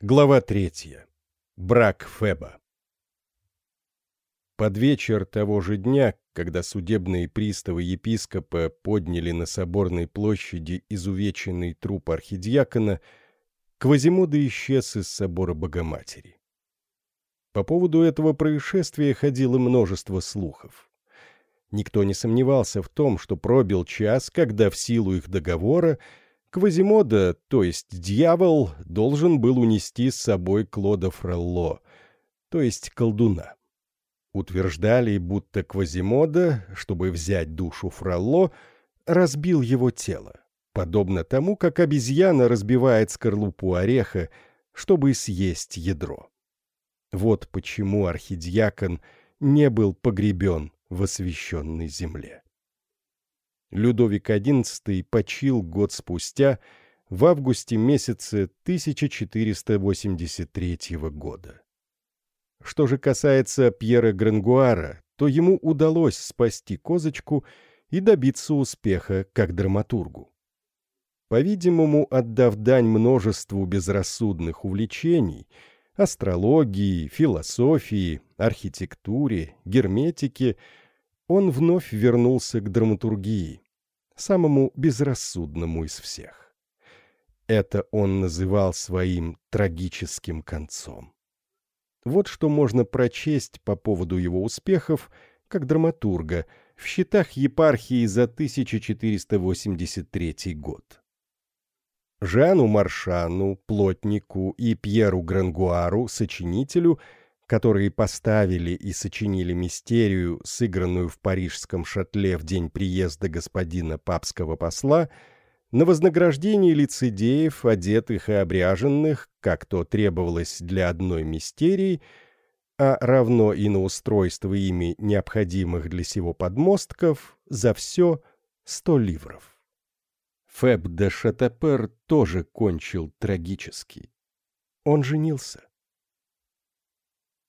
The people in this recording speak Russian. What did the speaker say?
Глава третья. Брак Феба. Под вечер того же дня, когда судебные приставы епископа подняли на соборной площади изувеченный труп архидиакона, Квазимода исчез из собора Богоматери. По поводу этого происшествия ходило множество слухов. Никто не сомневался в том, что пробил час, когда в силу их договора Квазимода, то есть дьявол, должен был унести с собой Клода Фрелло, то есть колдуна. Утверждали, будто Квазимода, чтобы взять душу Фрелло, разбил его тело, подобно тому, как обезьяна разбивает скорлупу ореха, чтобы съесть ядро. Вот почему архидиакон не был погребен в освященной земле. Людовик XI почил год спустя, в августе месяце 1483 года. Что же касается Пьера Грангуара, то ему удалось спасти козочку и добиться успеха как драматургу. По-видимому, отдав дань множеству безрассудных увлечений – астрологии, философии, архитектуре, герметике – он вновь вернулся к драматургии, самому безрассудному из всех. Это он называл своим трагическим концом. Вот что можно прочесть по поводу его успехов как драматурга в счетах епархии за 1483 год. Жану Маршану, плотнику и Пьеру Грангуару, сочинителю – которые поставили и сочинили мистерию, сыгранную в парижском шатле в день приезда господина папского посла, на вознаграждение лицедеев, одетых и обряженных, как то требовалось для одной мистерии, а равно и на устройство ими необходимых для сего подмостков, за все сто ливров. Феб де Шатапер тоже кончил трагически. Он женился.